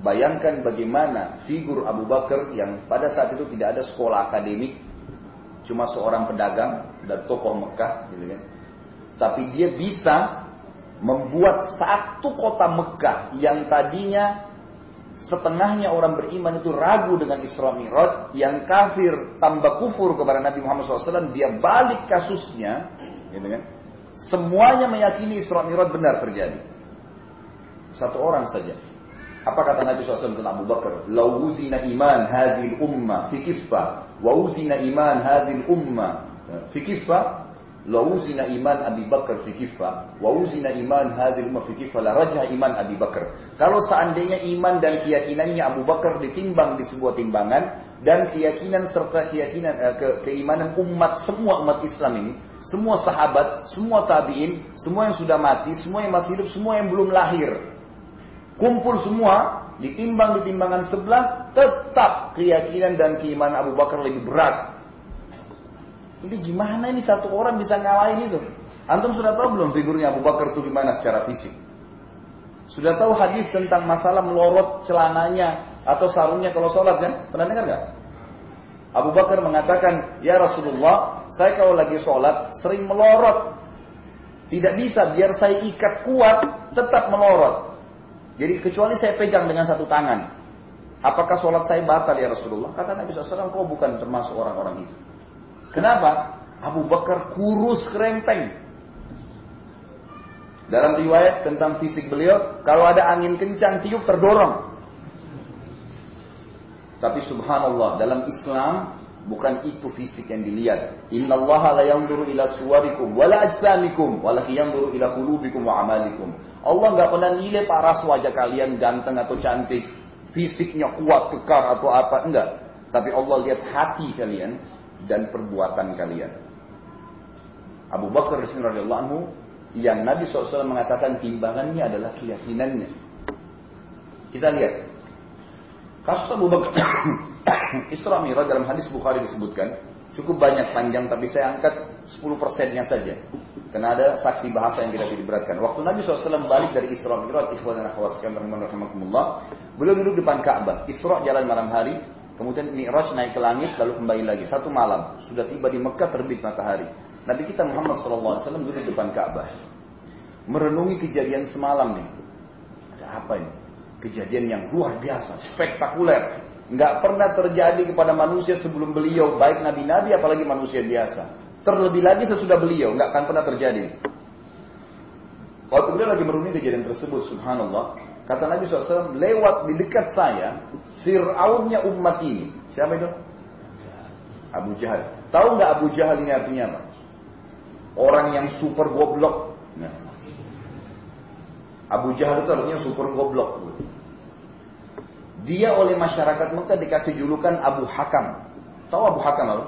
Bayangkan bagaimana figur Abu Bakar yang pada saat itu tidak ada sekolah akademik, cuma seorang pedagang dan tokoh Mekah, gitu kan. Tapi dia bisa membuat satu kota Mekah yang tadinya setengahnya orang beriman itu ragu dengan Isra Mi'raj, yang kafir tambah kufur kepada Nabi Muhammad SAW, dia balik kasusnya, gitu kan. Semuanya meyakini Isra Mi'raj benar terjadi. Satu orang saja. Apa kata Nabi SAW tentang Abu Bakar? Lawuzina iman hadil umma fi kiffa. Wawuzina iman hadil umma fi kiffa. Lawuzina iman Abi Bakar fi kiffa. Wawuzina iman hadil umma fi kiffa. La rajah iman Abi Bakar. Kalau seandainya iman dan keyakinannya Abu Bakar ditimbang di sebuah timbangan. Dan keyakinan serta keyakinan eh, ke, keimanan umat semua umat Islam ini semua sahabat, semua tabiin, semua yang sudah mati, semua yang masih hidup, semua yang belum lahir, kumpul semua, ditimbang di timbangan sebelah, tetap keyakinan dan keimanan Abu Bakar lebih berat. Ini gimana ini satu orang bisa ngalahin itu? Antum sudah tahu belum figurnya Abu Bakar itu gimana secara fisik? Sudah tahu hadis tentang masalah melorot celananya atau sarungnya kalau sholat kan? Pernah dengar nggak? Abu Bakar mengatakan, Ya Rasulullah, saya kalau lagi sholat sering melorot. Tidak bisa, biar saya ikat kuat, tetap melorot. Jadi kecuali saya pegang dengan satu tangan. Apakah sholat saya batal ya Rasulullah? Kata Nabi SAW, kau bukan termasuk orang-orang itu. Kenapa? Abu Bakar kurus kerempeng. Dalam riwayat tentang fisik beliau, kalau ada angin kencang tiup terdorong. Tapi subhanallah, dalam Islam bukan itu fisik yang dilihat. Inna Allah la yanzuru ila suwarikum wala ajsamikum walakin yanzuru ila qulubikum wa amalikum. Allah nggak pernah nilai paras wajah kalian ganteng atau cantik, fisiknya kuat, kekar atau apa, enggak. Tapi Allah lihat hati kalian dan perbuatan kalian. Abu Bakar radhiyallahu anhu yang Nabi SAW mengatakan timbangannya adalah keyakinannya. Kita lihat. Kasus Abu Bakar Isra Mi'raj dalam hadis Bukhari disebutkan cukup banyak panjang tapi saya angkat 10 persennya saja. Karena ada saksi bahasa yang tidak diberatkan. Waktu Nabi SAW balik dari Isra Mi'raj, ikhwan dan akhwat sekalian rahimakumullah, beliau duduk depan Ka'bah. Isra jalan malam hari, kemudian Mi'raj naik ke langit lalu kembali lagi. Satu malam, sudah tiba di Mekah terbit matahari. Nabi kita Muhammad SAW duduk depan Ka'bah. Merenungi kejadian semalam nih. Ada apa ini? Kejadian yang luar biasa, spektakuler. Nggak pernah terjadi kepada manusia sebelum beliau, baik nabi-nabi apalagi manusia biasa. Terlebih lagi sesudah beliau, nggak akan pernah terjadi. Waktu beliau lagi merunding kejadian tersebut, subhanallah, kata Nabi SAW, lewat di dekat saya, Fir'aunnya umat ini. Siapa itu? Abu Jahal. Tahu nggak Abu Jahal ini artinya apa? Orang yang super goblok. Nah. Abu Jahal itu artinya super goblok. Dia oleh masyarakat Mekah dikasih julukan Abu Hakam. Tahu Abu Hakam apa?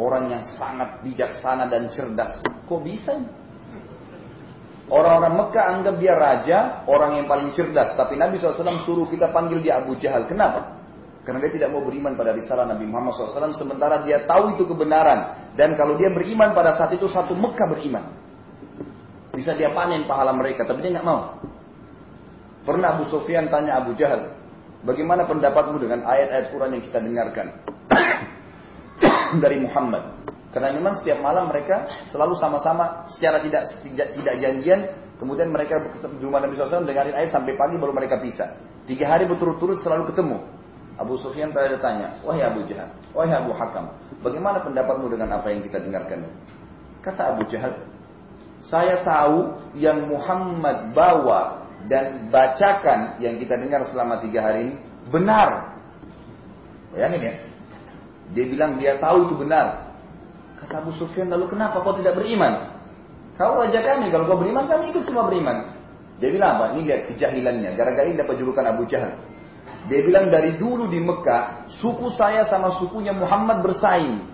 Orang yang sangat bijaksana dan cerdas. Kok bisa? Orang-orang Mekah anggap dia raja, orang yang paling cerdas. Tapi Nabi SAW suruh kita panggil dia Abu Jahal. Kenapa? Karena dia tidak mau beriman pada risalah Nabi Muhammad SAW. Sementara dia tahu itu kebenaran. Dan kalau dia beriman pada saat itu satu Mekah beriman. Bisa dia panen pahala mereka. Tapi dia nggak mau. Pernah Abu Sufyan tanya Abu Jahal. Bagaimana pendapatmu dengan ayat-ayat Quran yang kita dengarkan? Dari Muhammad. Karena memang setiap malam mereka selalu sama-sama secara tidak tidak, janjian. Kemudian mereka di rumah Nabi SAW dengarin ayat sampai pagi baru mereka pisah. Tiga hari berturut-turut selalu ketemu. Abu Sufyan tadi tanya, wahai Abu Jahal, wahai Abu Hakam, bagaimana pendapatmu dengan apa yang kita dengarkan? Kata Abu Jahal, saya tahu yang Muhammad bawa dan bacakan yang kita dengar selama tiga hari ini benar. Bayangin ya, dia bilang dia tahu itu benar. Kata Abu Sufyan, lalu kenapa kau tidak beriman? Kau raja kami, kalau kau beriman kami ikut semua beriman. Dia bilang apa? Ini lihat kejahilannya. Gara-gara ini dapat julukan Abu Jahal. Dia bilang dari dulu di Mekah, suku saya sama sukunya Muhammad bersaing.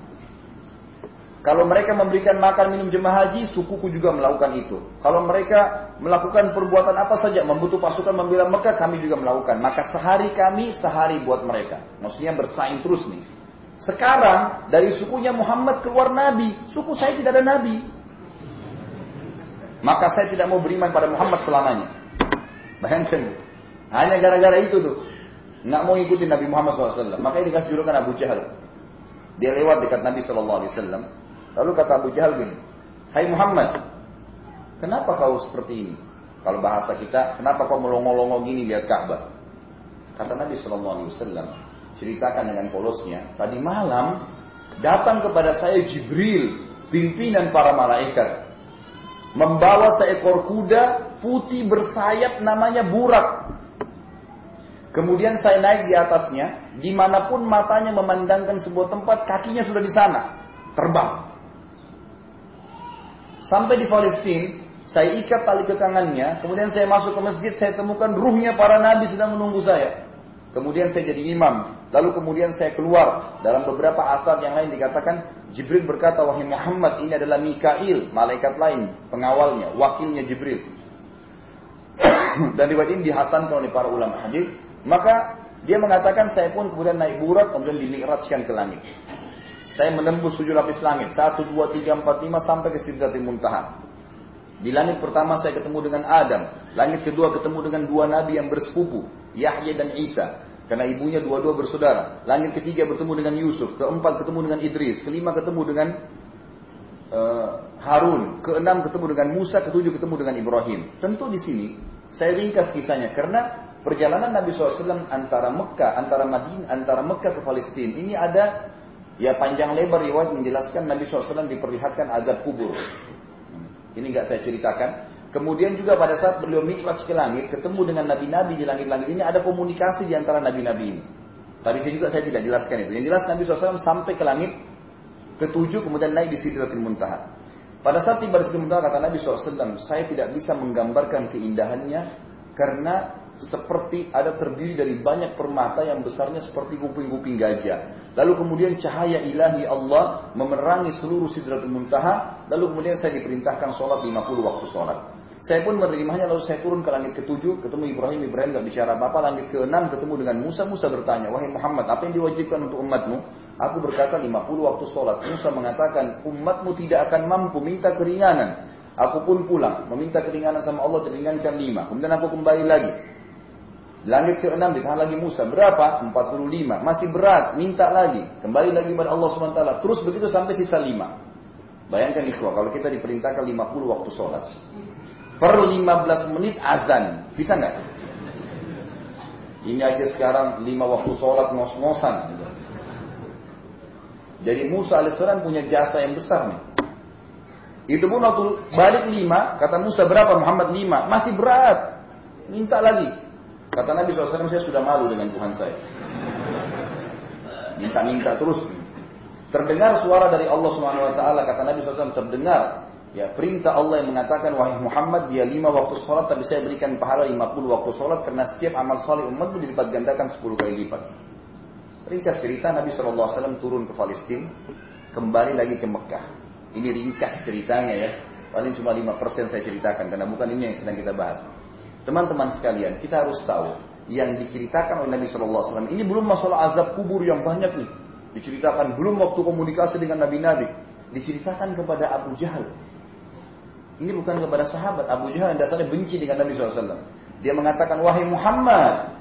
Kalau mereka memberikan makan minum jemaah haji, sukuku juga melakukan itu. Kalau mereka melakukan perbuatan apa saja, membutuh pasukan membela Mekah, kami juga melakukan. Maka sehari kami, sehari buat mereka. Maksudnya bersaing terus nih. Sekarang dari sukunya Muhammad keluar nabi, suku saya tidak ada nabi. Maka saya tidak mau beriman pada Muhammad selamanya. Bayangkan. Hanya gara-gara itu tuh. nggak mau ikutin Nabi Muhammad SAW. Makanya dikasih julukan Abu Jahal. Dia lewat dekat Nabi SAW. Lalu kata Abu Jahal gini, Hai Muhammad, kenapa kau seperti ini? Kalau bahasa kita, kenapa kau melongo-longo gini lihat Ka'bah? Kata Nabi SAW, ceritakan dengan polosnya, tadi malam datang kepada saya Jibril, pimpinan para malaikat, membawa seekor kuda putih bersayap namanya Burak. Kemudian saya naik di atasnya, di mana pun matanya memandangkan sebuah tempat, kakinya sudah di sana, terbang. Sampai di Palestina, saya ikat tali ke tangannya, kemudian saya masuk ke masjid, saya temukan ruhnya para nabi sedang menunggu saya. Kemudian saya jadi imam, lalu kemudian saya keluar. Dalam beberapa asar yang lain dikatakan, Jibril berkata, wahai Muhammad, ini adalah Mikail, malaikat lain, pengawalnya, wakilnya Jibril. Dan riwayat ini dihasankan oleh para ulama hadis maka dia mengatakan saya pun kemudian naik burat kemudian dimikrajkan ke langit. Saya menembus tujuh lapis langit. Satu, dua, tiga, empat, lima sampai ke Sidratil Muntaha. Di langit pertama saya ketemu dengan Adam. Langit kedua ketemu dengan dua nabi yang bersepupu. Yahya dan Isa. Karena ibunya dua-dua bersaudara. Langit ketiga bertemu dengan Yusuf. Keempat ketemu dengan Idris. Kelima ketemu dengan uh, Harun. Keenam ketemu dengan Musa. Ketujuh ketemu dengan Ibrahim. Tentu di sini saya ringkas kisahnya. Karena perjalanan Nabi SAW antara Mekah, antara Madinah, antara Mekah ke Palestina ini ada ya panjang lebar riwayat menjelaskan Nabi SAW diperlihatkan azab kubur. Ini nggak saya ceritakan. Kemudian juga pada saat beliau mi'raj ke langit, ketemu dengan nabi-nabi di langit-langit ini ada komunikasi di antara nabi-nabi ini. Tadi saya juga saya tidak jelaskan itu. Yang jelas Nabi SAW sampai ke langit ketujuh kemudian naik di Sidratul Muntaha. Pada saat tiba di Sidratul Muntaha kata Nabi SAW, saya tidak bisa menggambarkan keindahannya karena seperti ada terdiri dari banyak permata yang besarnya seperti kuping-kuping gajah. Lalu kemudian cahaya ilahi Allah memerangi seluruh sidratul muntaha. Lalu kemudian saya diperintahkan sholat 50 waktu sholat. Saya pun menerimanya lalu saya turun ke langit ketujuh, ketemu Ibrahim, Ibrahim gak bicara apa-apa. Langit keenam ketemu dengan Musa, Musa bertanya, wahai Muhammad, apa yang diwajibkan untuk umatmu? Aku berkata 50 waktu sholat. Musa mengatakan, umatmu tidak akan mampu minta keringanan. Aku pun pulang, meminta keringanan sama Allah, diringankan lima. Kemudian aku kembali lagi. Langit ke-6 ditahan lagi Musa. Berapa? 45. Masih berat. Minta lagi. Kembali lagi kepada Allah SWT. Terus begitu sampai sisa 5. Bayangkan ikhwah. Kalau kita diperintahkan 50 waktu sholat. Per 15 menit azan. Bisa nggak? Ini aja sekarang 5 waktu sholat ngos-ngosan. Jadi Musa AS punya jasa yang besar nih. Itu pun waktu balik 5. Kata Musa berapa? Muhammad 5. Masih berat. Minta lagi. Kata Nabi SAW, saya sudah malu dengan Tuhan saya. Minta-minta terus. Terdengar suara dari Allah SWT, kata Nabi SAW, terdengar. Ya, perintah Allah yang mengatakan, wahai Muhammad, dia lima waktu sholat, tapi saya berikan pahala lima puluh waktu sholat, karena setiap amal saleh umatmu dilipat gandakan sepuluh kali lipat. Ringkas cerita, Nabi SAW turun ke Palestina, kembali lagi ke Mekah. Ini ringkas ceritanya ya. Paling cuma 5% saya ceritakan, karena bukan ini yang sedang kita bahas. Teman-teman sekalian, kita harus tahu yang diceritakan oleh Nabi Wasallam ini belum masalah azab kubur yang banyak nih. Diceritakan belum waktu komunikasi dengan nabi-nabi. Diceritakan kepada Abu Jahal. Ini bukan kepada sahabat. Abu Jahal yang dasarnya benci dengan Nabi SAW. Dia mengatakan, wahai Muhammad,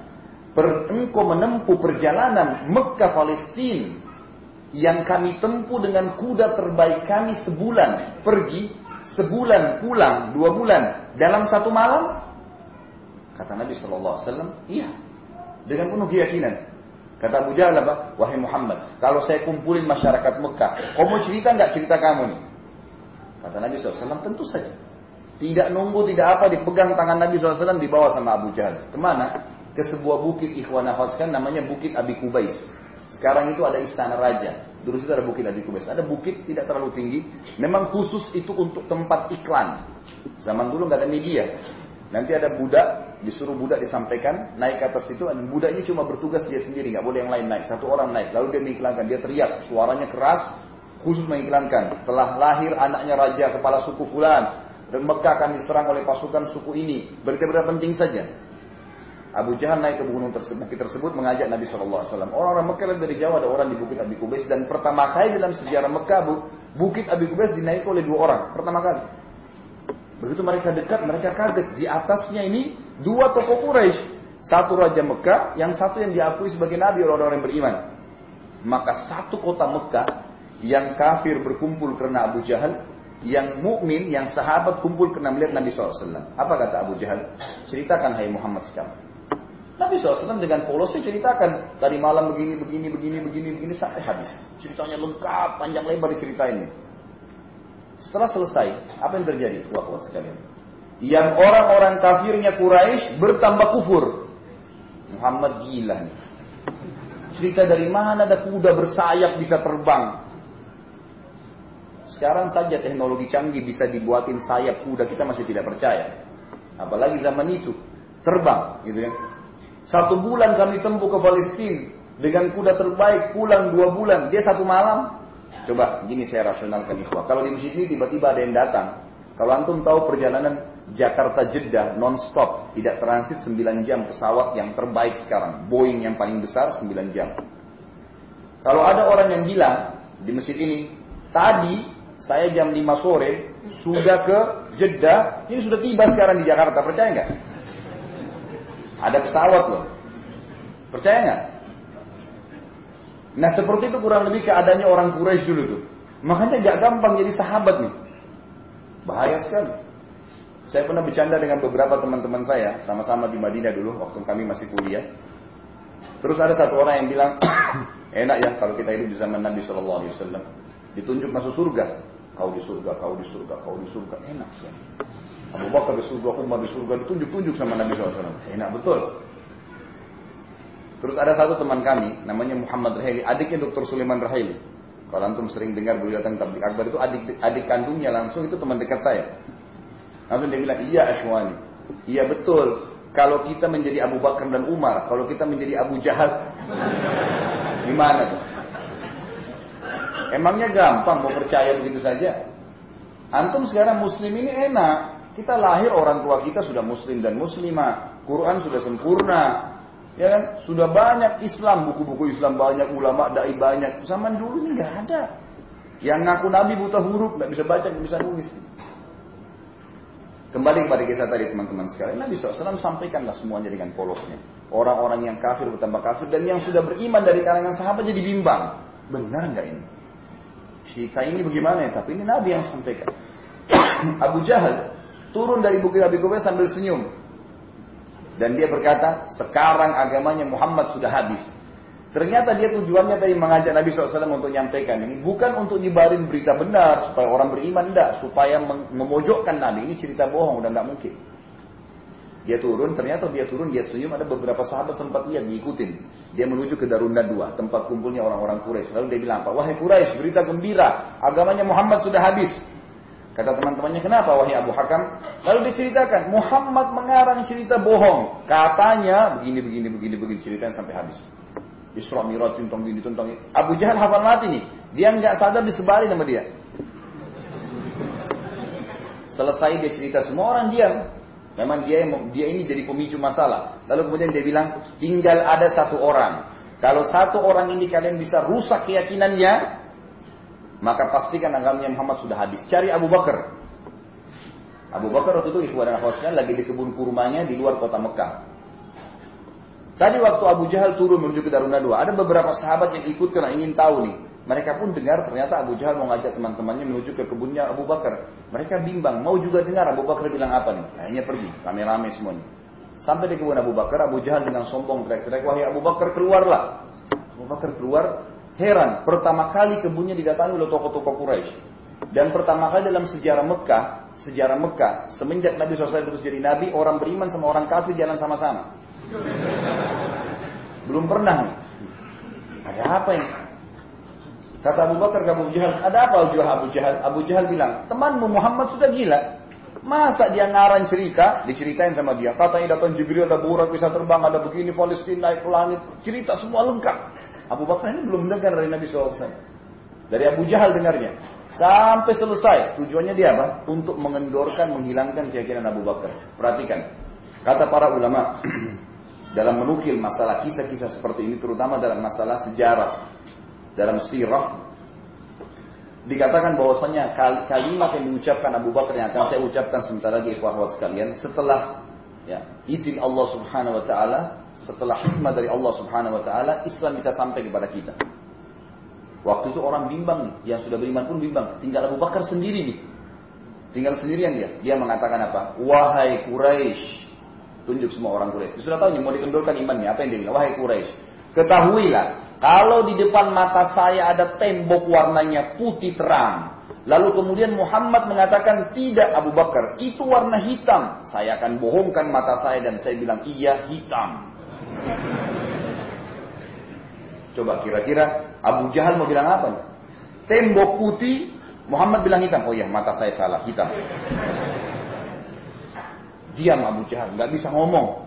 per, engkau menempuh perjalanan Mekah Palestina yang kami tempuh dengan kuda terbaik kami sebulan pergi, sebulan pulang, dua bulan dalam satu malam. Kata Nabi Wasallam, iya, dengan penuh keyakinan. Kata Abu Jahal apa? Wahai Muhammad, kalau saya kumpulin masyarakat Mekah, kau mau cerita nggak cerita kamu nih? Kata Nabi SAW, tentu saja. Tidak nunggu, tidak apa, dipegang tangan Nabi SAW, dibawa sama Abu Jahal. Ke mana? Ke sebuah bukit ikhwan kan namanya Bukit Abi Kubais. Sekarang itu ada istana raja. Dulu itu ada Bukit Abi Kubais. Ada bukit tidak terlalu tinggi. Memang khusus itu untuk tempat iklan. Zaman dulu nggak ada media. Nanti ada budak, disuruh budak disampaikan, naik ke atas itu, budaknya cuma bertugas dia sendiri, nggak boleh yang lain naik. Satu orang naik, lalu dia mengiklankan, dia teriak, suaranya keras, khusus mengiklankan. Telah lahir anaknya raja kepala suku Fulan, dan Mekah akan diserang oleh pasukan suku ini. Berita-berita penting saja. Abu Jahal naik ke gunung tersebut, bukit tersebut mengajak Nabi SAW. Orang-orang Mekah dari Jawa ada orang di Bukit Abi Kubais dan pertama kali dalam sejarah Mekah Bukit Abi Kubais dinaiki oleh dua orang pertama kali. Begitu mereka dekat, mereka kaget. Di atasnya ini dua tokoh Quraisy. Satu Raja Mekah, yang satu yang diakui sebagai Nabi oleh orang-orang beriman. Maka satu kota Mekah yang kafir berkumpul karena Abu Jahal, yang mukmin, yang sahabat kumpul karena melihat Nabi SAW. Apa kata Abu Jahal? Ceritakan hai Muhammad sekarang. Nabi SAW dengan polosnya ceritakan tadi malam begini, begini, begini, begini, begini sampai habis. Ceritanya lengkap, panjang lebar diceritain. Setelah selesai, apa yang terjadi? Wah, sekalian. Yang orang-orang kafirnya Quraisy bertambah kufur. Muhammad gila. Cerita dari mana ada kuda bersayap bisa terbang. Sekarang saja teknologi canggih bisa dibuatin sayap kuda kita masih tidak percaya. Apalagi zaman itu terbang, gitu kan. Satu bulan kami tempuh ke Palestina dengan kuda terbaik pulang dua bulan. Dia satu malam. Coba gini saya rasionalkan ikhwah. Kalau di masjid ini tiba-tiba ada yang datang. Kalau antum tahu perjalanan Jakarta Jeddah non-stop, tidak transit 9 jam pesawat yang terbaik sekarang. Boeing yang paling besar 9 jam. Kalau ada orang yang bilang di masjid ini, tadi saya jam 5 sore sudah ke Jeddah, ini sudah tiba sekarang di Jakarta, percaya nggak? Ada pesawat loh. Percaya nggak? Nah seperti itu kurang lebih keadaannya orang Quraisy dulu tuh. Makanya gak gampang jadi sahabat nih. Bahaya sekali. Saya pernah bercanda dengan beberapa teman-teman saya, sama-sama di Madinah dulu, waktu kami masih kuliah. Terus ada satu orang yang bilang, enak ya kalau kita hidup di zaman Nabi Shallallahu Alaihi Wasallam, ditunjuk masuk surga, kau di surga, kau di surga, kau di surga, enak sih. Abu Bakar di surga, Umar di surga, ditunjuk-tunjuk sama Nabi SAW. Enak betul. Terus ada satu teman kami, namanya Muhammad Rahili, adiknya Dr. Sulaiman Rahili. Kalau antum sering dengar beliau datang tablik akbar itu adik adik kandungnya langsung itu teman dekat saya. Langsung dia bilang, iya Ashwani. Iya betul. Kalau kita menjadi Abu Bakar dan Umar, kalau kita menjadi Abu Jahal, gimana tuh? Emangnya gampang mau percaya begitu saja? Antum sekarang muslim ini enak. Kita lahir orang tua kita sudah muslim dan muslimah. Quran sudah sempurna. Ya kan? Sudah banyak Islam, buku-buku Islam banyak, ulama dai banyak. Zaman dulu ini nggak ada. Yang ngaku nabi buta huruf, nggak bisa baca, nggak bisa nulis. Kembali kepada kisah tadi teman-teman sekalian, Nabi SAW sampaikanlah semuanya dengan polosnya. Orang-orang yang kafir bertambah kafir dan yang sudah beriman dari kalangan sahabat jadi bimbang. Benar nggak ini? Cerita ini bagaimana ya? Tapi ini Nabi yang sampaikan. Abu Jahal turun dari bukit Abi Qubais sambil senyum. Dan dia berkata, sekarang agamanya Muhammad sudah habis. Ternyata dia tujuannya tadi mengajak Nabi SAW untuk menyampaikan ini. Bukan untuk nyebarin berita benar, supaya orang beriman, enggak. Supaya memojokkan Nabi. Ini cerita bohong, udah nggak mungkin. Dia turun, ternyata dia turun, dia senyum, ada beberapa sahabat sempat lihat, diikutin. Dia menuju ke Darunda dua, tempat kumpulnya orang-orang Quraisy. Lalu dia bilang apa? Wahai Quraisy, berita gembira, agamanya Muhammad sudah habis. Kata teman-temannya, kenapa wahai Abu Hakam? Lalu diceritakan, Muhammad mengarang cerita bohong. Katanya, begini, begini, begini, begini, ceritain sampai habis. Isra Mi'raj tentang ini tentang ini. Abu Jahal hafal mati nih. Dia nggak sadar disebarin sama dia. Selesai dia cerita semua orang diam. Memang dia dia ini jadi pemicu masalah. Lalu kemudian dia bilang, tinggal ada satu orang. Kalau satu orang ini kalian bisa rusak keyakinannya, maka pastikan agamanya Muhammad sudah habis. Cari Abu Bakar. Abu Bakar waktu itu ikhwan dan lagi di kebun kurmanya di luar kota Mekah. Tadi waktu Abu Jahal turun menuju ke Daruna dua, ada beberapa sahabat yang ikut karena ingin tahu nih. Mereka pun dengar ternyata Abu Jahal mau ngajak teman-temannya menuju ke kebunnya Abu Bakar. Mereka bimbang, mau juga dengar Abu Bakar bilang apa nih. Akhirnya pergi, rame-rame semuanya. Sampai di kebun Abu Bakar, Abu Jahal dengan sombong teriak-teriak, wahai Abu Bakar keluarlah. Abu Bakar keluar, heran. Pertama kali kebunnya didatangi oleh tokoh-tokoh Quraisy. Dan pertama kali dalam sejarah Mekah, sejarah Mekah, semenjak Nabi SAW terus jadi Nabi, orang beriman sama orang kafir jalan sama-sama. Belum pernah. Ada apa ini? Kata Abu Bakar ke Abu Jahal, ada apa Abu Jahal? Abu Jahal, Abu Jahal bilang, temanmu Muhammad sudah gila. Masa dia ngarang cerita, diceritain sama dia. Katanya datang Jibril, ada burak bisa terbang, ada begini, Palestina naik ke langit. Cerita semua lengkap. Abu Bakar ini belum dengar dari Nabi SAW. Dari Abu Jahal dengarnya. Sampai selesai. Tujuannya dia apa? Untuk mengendorkan, menghilangkan keyakinan Abu Bakar. Perhatikan. Kata para ulama, dalam menukil masalah kisah-kisah seperti ini terutama dalam masalah sejarah dalam sirah dikatakan bahwasanya kalimat yang diucapkan Abu Bakar yang akan saya ucapkan sebentar lagi ikhwah sekalian setelah ya, izin Allah Subhanahu wa taala, setelah hikmah dari Allah Subhanahu wa taala, Islam bisa sampai kepada kita. Waktu itu orang bimbang yang sudah beriman pun bimbang. Tinggal Abu Bakar sendiri nih. Tinggal sendirian dia. Dia mengatakan apa? Wahai Quraisy, tunjuk semua orang Quraisy. Sudah tahu nih mau dikendorkan imannya. Apa yang dia bilang? Wahai Quraisy, ketahuilah kalau di depan mata saya ada tembok warnanya putih terang, Lalu kemudian Muhammad mengatakan tidak Abu Bakar, itu warna hitam. Saya akan bohongkan mata saya dan saya bilang iya hitam. Coba kira-kira Abu Jahal mau bilang apa? Tembok putih, Muhammad bilang hitam. Oh iya mata saya salah, hitam. Diam Abu Jahal, nggak bisa ngomong.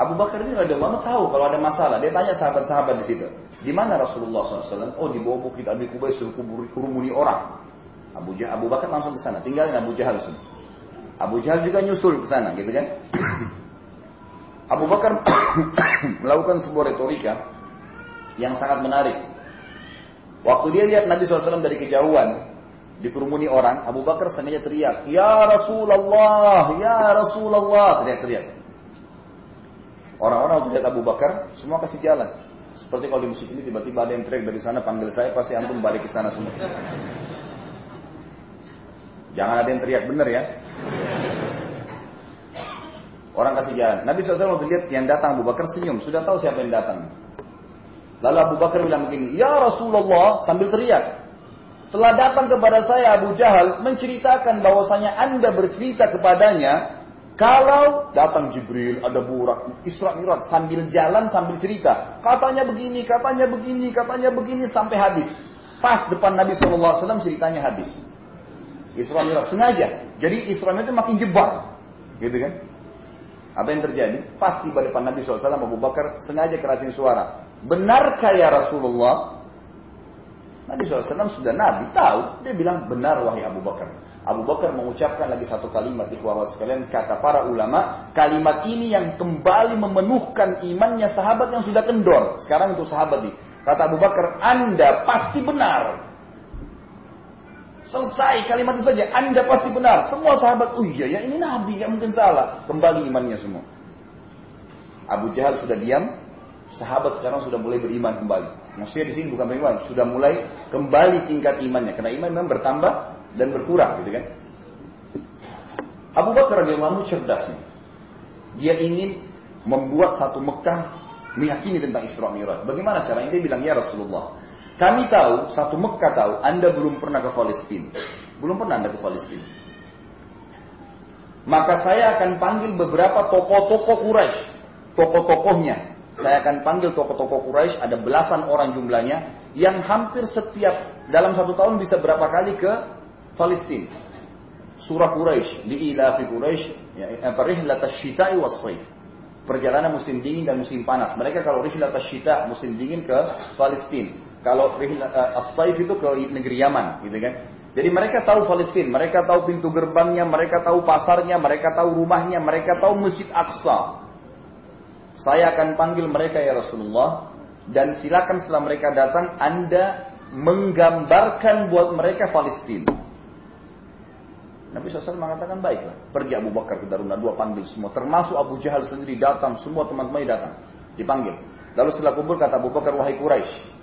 Abu Bakar ini ada lama tahu kalau ada masalah. Dia tanya sahabat-sahabat di situ. Di mana Rasulullah SAW? Oh di bawah bukit Abi Kubais suruh kurumuni orang. Abu Jahal, Abu Bakar langsung ke sana. Tinggalin Abu Jahal semua. Abu Jahal juga nyusul ke sana, gitu kan? Abu Bakar melakukan sebuah retorika yang sangat menarik. Waktu dia lihat Nabi SAW dari kejauhan, dikerumuni orang, Abu Bakar sengaja teriak, Ya Rasulullah, Ya Rasulullah, teriak-teriak. Orang-orang lihat Abu Bakar, semua kasih jalan. Seperti kalau di musik ini tiba-tiba ada yang teriak dari sana panggil saya pasti antum balik ke sana semua. Jangan ada yang teriak benar ya. Orang kasih jalan. Nabi SAW waktu lihat yang datang Abu Bakar senyum. Sudah tahu siapa yang datang. Lalu Abu Bakar bilang begini, Ya Rasulullah sambil teriak. Telah datang kepada saya Abu Jahal menceritakan bahwasanya anda bercerita kepadanya kalau datang Jibril, ada burak, Isra Mi'raj sambil jalan sambil cerita. Katanya begini, katanya begini, katanya begini sampai habis. Pas depan Nabi SAW ceritanya habis. Isra Mi'raj sengaja. Jadi Isra Mi'raj itu makin jebak. Gitu kan? Apa yang terjadi? Pas tiba depan Nabi SAW Abu Bakar sengaja kerasin suara. Benarkah ya Rasulullah? Nabi SAW sudah Nabi tahu. Dia bilang benar wahai Abu Bakar. Abu Bakar mengucapkan lagi satu kalimat di kuawat sekalian kata para ulama kalimat ini yang kembali memenuhkan imannya sahabat yang sudah kendor. Sekarang untuk sahabat nih kata Abu Bakar anda pasti benar. Selesai kalimat itu saja anda pasti benar. Semua sahabat oh iya ya ini Nabi yang mungkin salah. Kembali imannya semua. Abu Jahal sudah diam sahabat sekarang sudah mulai beriman kembali. Maksudnya di sini bukan beriman sudah mulai kembali tingkat imannya. Karena iman memang bertambah dan berkurang gitu kan. Abu Bakar radhiyallahu cerdas nih. Dia ingin membuat satu Mekah meyakini tentang Isra Mi'raj. Bagaimana caranya? Dia bilang, "Ya Rasulullah, kami tahu, satu Mekah tahu, Anda belum pernah ke Palestina. Belum pernah Anda ke Palestina. Maka saya akan panggil beberapa tokoh-tokoh Quraisy, tokoh-tokohnya. Saya akan panggil tokoh-tokoh Quraisy, ada belasan orang jumlahnya, yang hampir setiap dalam satu tahun bisa berapa kali ke Palestina. Surah Quraisy, li'ilafi Quraisy, ya, rihlat asy-syita'i. Perjalanan musim dingin dan musim panas. Mereka kalau rihlat asy-syita musim dingin ke Palestina. Kalau rihlat uh, as-saif itu ke negeri Yaman, gitu kan. Jadi mereka tahu Palestina, mereka tahu pintu gerbangnya, mereka tahu pasarnya, mereka tahu rumahnya, mereka tahu Masjid Aqsa. Saya akan panggil mereka ya Rasulullah dan silakan setelah mereka datang Anda menggambarkan buat mereka Palestina. Nabi SAW mengatakan baiklah. Pergi Abu Bakar ke Daruna dua panggil semua. Termasuk Abu Jahal sendiri datang. Semua teman-temannya datang. Dipanggil. Lalu setelah kumpul kata Abu Bakar wahai Quraisy.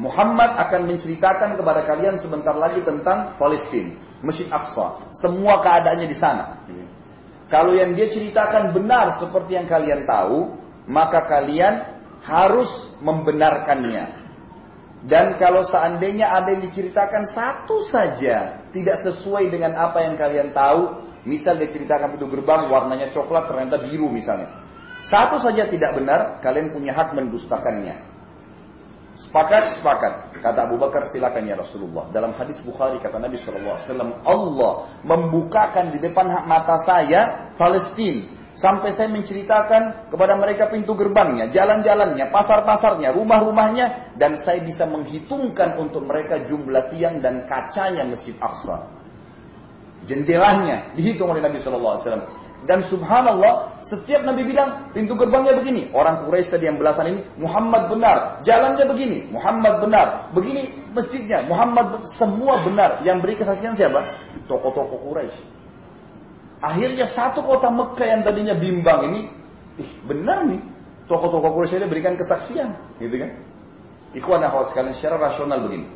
Muhammad akan menceritakan kepada kalian sebentar lagi tentang Palestina. Masjid Aqsa. Semua keadaannya di sana. Kalau yang dia ceritakan benar seperti yang kalian tahu. Maka kalian harus membenarkannya. Dan kalau seandainya ada yang diceritakan satu saja tidak sesuai dengan apa yang kalian tahu, misal dia ceritakan pintu gerbang warnanya coklat ternyata biru misalnya. Satu saja tidak benar, kalian punya hak mendustakannya. Sepakat, sepakat. Kata Abu Bakar, silakan ya Rasulullah. Dalam hadis Bukhari kata Nabi SAW, Allah membukakan di depan mata saya Palestina Sampai saya menceritakan kepada mereka pintu gerbangnya, jalan-jalannya, pasar-pasarnya, rumah-rumahnya. Dan saya bisa menghitungkan untuk mereka jumlah tiang dan kacanya Masjid Aqsa. Jendelanya dihitung oleh Nabi SAW. Dan subhanallah, setiap Nabi bilang, pintu gerbangnya begini. Orang Quraisy tadi yang belasan ini, Muhammad benar. Jalannya begini, Muhammad benar. Begini masjidnya, Muhammad semua benar. Yang beri kesaksian siapa? Tokoh-tokoh Quraisy. Akhirnya satu kota Mekah yang tadinya bimbang ini, ih benar nih, tokoh-tokoh Quraisy ini berikan kesaksian, gitu kan? Ikhwan akhwat sekalian secara rasional begini.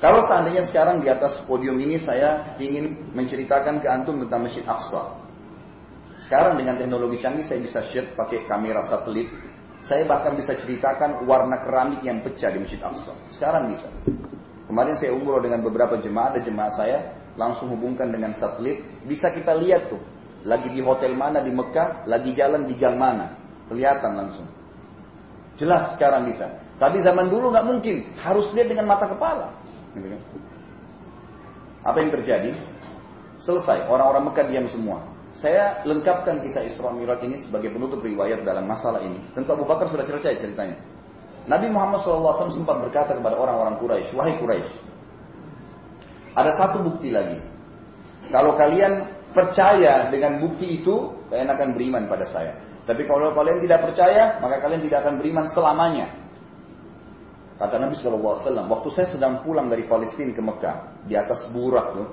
Kalau seandainya sekarang di atas podium ini saya ingin menceritakan ke antum tentang Masjid Aqsa. Sekarang dengan teknologi canggih saya bisa share pakai kamera satelit. Saya bahkan bisa ceritakan warna keramik yang pecah di Masjid Aqsa. Sekarang bisa. Kemarin saya umroh dengan beberapa jemaah, ada jemaah saya langsung hubungkan dengan satelit, bisa kita lihat tuh, lagi di hotel mana di Mekah, lagi jalan di gang mana, kelihatan langsung. Jelas sekarang bisa. Tapi zaman dulu nggak mungkin, harus lihat dengan mata kepala. Apa yang terjadi? Selesai, orang-orang Mekah diam semua. Saya lengkapkan kisah Isra Mi'raj ini sebagai penutup riwayat dalam masalah ini. Tentu Abu Bakar sudah selesai ceritanya. Nabi Muhammad SAW sempat berkata kepada orang-orang Quraisy, wahai Quraisy, ada satu bukti lagi. Kalau kalian percaya dengan bukti itu, kalian akan beriman pada saya. Tapi kalau kalian tidak percaya, maka kalian tidak akan beriman selamanya. Kata Nabi SAW, waktu saya sedang pulang dari Palestina ke Mekah, di atas burak tuh,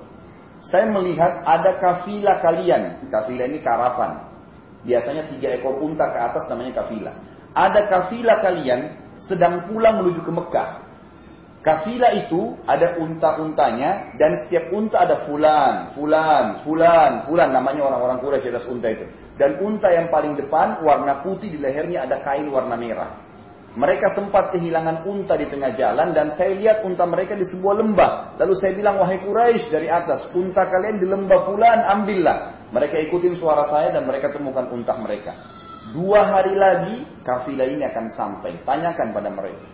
saya melihat ada kafilah kalian. Kafilah ini karavan. Biasanya tiga ekor unta ke atas namanya kafilah. Ada kafilah kalian sedang pulang menuju ke Mekah. Kafilah itu ada unta-untanya dan setiap unta ada fulan, fulan, fulan, fulan namanya orang-orang Quraisy atas unta itu. Dan unta yang paling depan warna putih di lehernya ada kain warna merah. Mereka sempat kehilangan unta di tengah jalan dan saya lihat unta mereka di sebuah lembah. Lalu saya bilang, wahai Quraisy dari atas, unta kalian di lembah fulan, ambillah. Mereka ikutin suara saya dan mereka temukan unta mereka. Dua hari lagi kafilah ini akan sampai. Tanyakan pada mereka.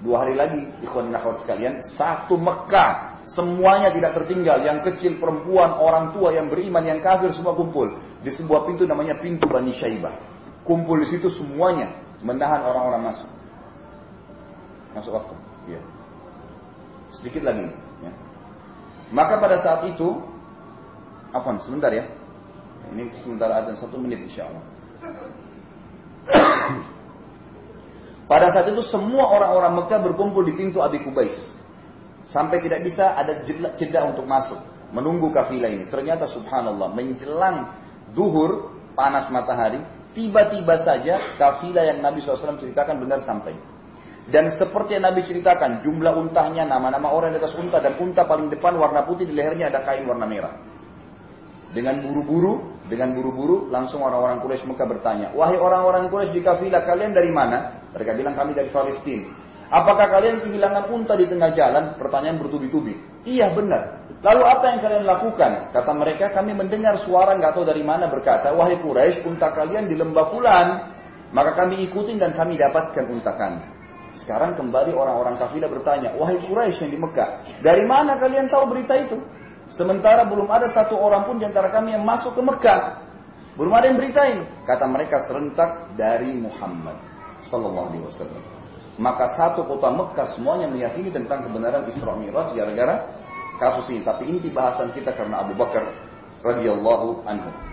Dua hari lagi, ikhwan dan sekalian, satu Mekah. Semuanya tidak tertinggal. Yang kecil, perempuan, orang tua, yang beriman, yang kafir, semua kumpul. Di sebuah pintu namanya pintu Bani Syaibah. Kumpul di situ semuanya. Menahan orang-orang masuk. Masuk waktu. Ya. Sedikit lagi. Ya. Maka pada saat itu, apa sebentar ya. Ini sebentar ada satu menit insya Allah. Pada saat itu semua orang-orang Mekah berkumpul di pintu Abi Kubais. Sampai tidak bisa ada jeda untuk masuk. Menunggu kafilah ini. Ternyata subhanallah menjelang duhur panas matahari. Tiba-tiba saja kafilah yang Nabi SAW ceritakan benar sampai. Dan seperti yang Nabi ceritakan, jumlah untahnya, nama-nama orang di atas unta, dan unta paling depan warna putih, di lehernya ada kain warna merah. Dengan buru-buru, dengan buru-buru, langsung orang-orang Quraisy Mekah bertanya, Wahai orang-orang Quraisy di kafilah, kalian dari mana? Mereka bilang kami dari Palestina. Apakah kalian kehilangan unta di tengah jalan? Pertanyaan bertubi-tubi. Iya benar. Lalu apa yang kalian lakukan? Kata mereka, kami mendengar suara nggak tahu dari mana berkata, wahai Quraisy, unta kalian di lembah Fulan. Maka kami ikutin dan kami dapatkan unta kami. Sekarang kembali orang-orang kafilah bertanya, wahai Quraisy yang di Mekah, dari mana kalian tahu berita itu? Sementara belum ada satu orang pun di antara kami yang masuk ke Mekah. Belum ada yang beritain. Kata mereka serentak dari Muhammad. Sallallahu Alaihi Wasallam. Maka satu kota Mekah semuanya meyakini tentang kebenaran Isra Mi'raj gara-gara kasus ini. Tapi inti bahasan kita karena Abu Bakar radhiyallahu anhu.